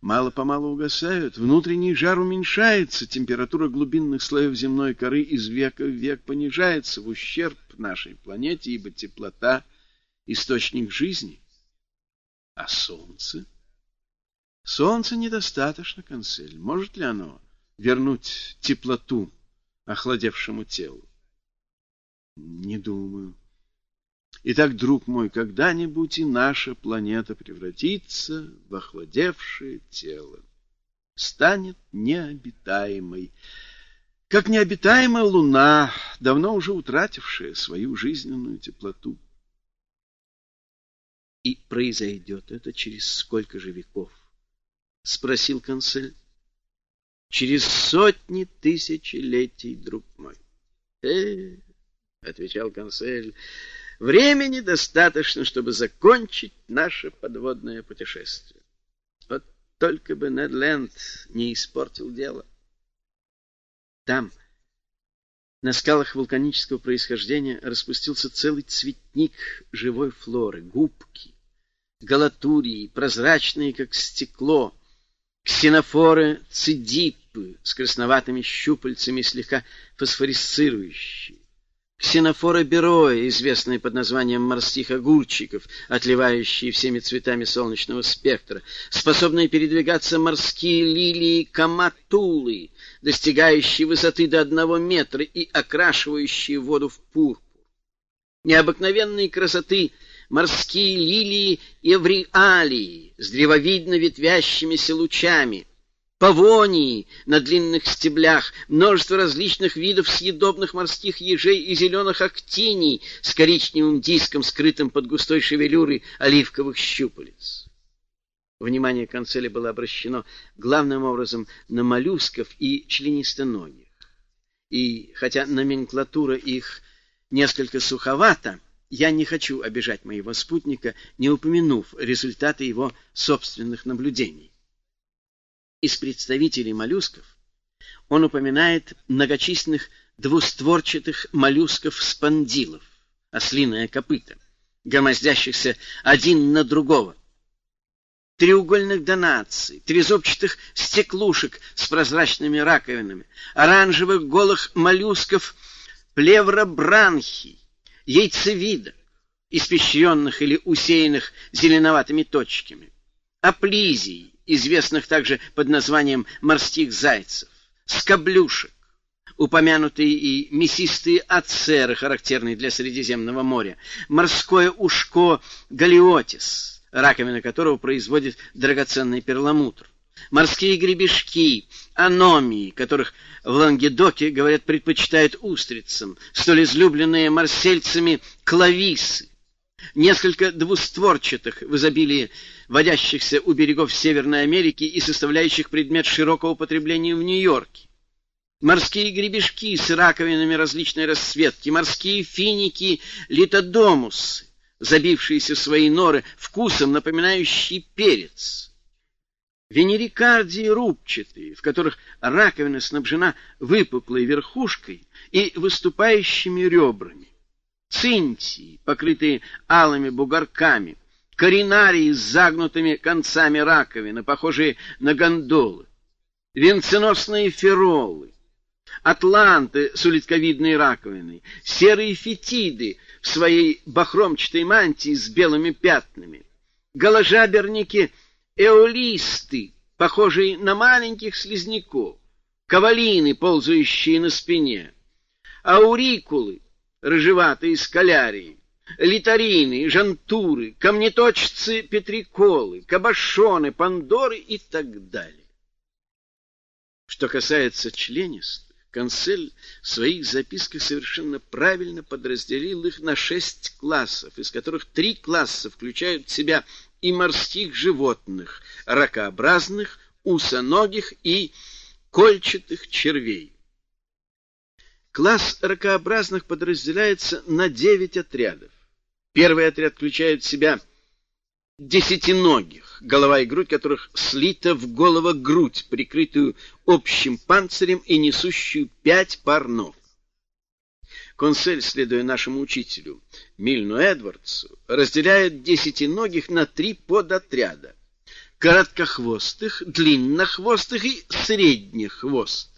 мало-помалу угасают, внутренний жар уменьшается, температура глубинных слоев земной коры из века в век понижается в ущерб нашей планете, ибо теплота — источник жизни. А солнце? Солнце недостаточно, консель. Может ли оно вернуть теплоту охладевшему телу? Не думаю. Итак, друг мой, когда-нибудь и наша планета превратится в охладевшее тело, станет необитаемой, как необитаемая Луна, давно уже утратившая свою жизненную теплоту. — И произойдет это через сколько же веков? — спросил консель. — Через сотни тысячелетий, друг мой. — Э, — отвечал консель, — Времени достаточно, чтобы закончить наше подводное путешествие. Вот только бы Недленд не испортил дело. Там, на скалах вулканического происхождения, распустился целый цветник живой флоры, губки, галатурии, прозрачные, как стекло, ксенофоры цидипы с красноватыми щупальцами, слегка фосфорисцирующие, Ксенофора бероя, известные под названием морских огурчиков, отливающие всеми цветами солнечного спектра, способные передвигаться морские лилии каматулы, достигающие высоты до одного метра и окрашивающие воду в пурпур. Необыкновенные красоты морские лилии эвриалии с древовидно ветвящимися лучами — павонии на длинных стеблях, множество различных видов съедобных морских ежей и зеленых актиний с коричневым диском, скрытым под густой шевелюрой оливковых щупалец. Внимание канцеля было обращено главным образом на моллюсков и членистоногих. И хотя номенклатура их несколько суховата, я не хочу обижать моего спутника, не упомянув результаты его собственных наблюдений. Из представителей моллюсков он упоминает многочисленных двустворчатых моллюсков-спондилов, ослиное копыто, громоздящихся один на другого, треугольных донаций, трезубчатых стеклушек с прозрачными раковинами, оранжевых голых моллюсков плевробранхий, яйцевидок, испещренных или усеянных зеленоватыми точками, аплизий, известных также под названием морских зайцев, скоблюшек, упомянутые и мясистые ацеры, характерные для Средиземного моря, морское ушко галиотис, раковина которого производит драгоценный перламутр, морские гребешки, аномии, которых в Лангедоке, говорят, предпочитают устрицам, столь излюбленные марсельцами клависы, несколько двустворчатых в изобилии водящихся у берегов Северной Америки и составляющих предмет широкого употребления в Нью-Йорке. Морские гребешки с раковинами различной расцветки, морские финики, литодомусы, забившиеся в свои норы, вкусом напоминающие перец. Венерикардии рубчатые, в которых раковина снабжена выпуклой верхушкой и выступающими ребрами цинтии, покрытые алыми бугорками, коринарии с загнутыми концами раковины, похожие на гондолы, венценосные феролы, атланты с улитковидной раковиной, серые фетиды в своей бахромчатой мантии с белыми пятнами, голожаберники эолисты, похожие на маленьких слизняков, кавалины, ползающие на спине, аурикулы, рыжеватые скалярии, литарины, жантуры, камнеточцы, петриколы, кабашоны, пандоры и так далее. Что касается членистых, Консель в своих записках совершенно правильно подразделил их на шесть классов, из которых три класса включают в себя и морских животных, ракообразных, усоногих и кольчатых червей. Класс ракообразных подразделяется на девять отрядов. Первый отряд включает в себя десятиногих, голова и грудь которых слита в голово-грудь, прикрытую общим панцирем и несущую пять пар ног. Консель, следуя нашему учителю Мильну Эдвардсу, разделяет десятиногих на три подотряда. короткохвостых, длиннохвостых и среднехвостых.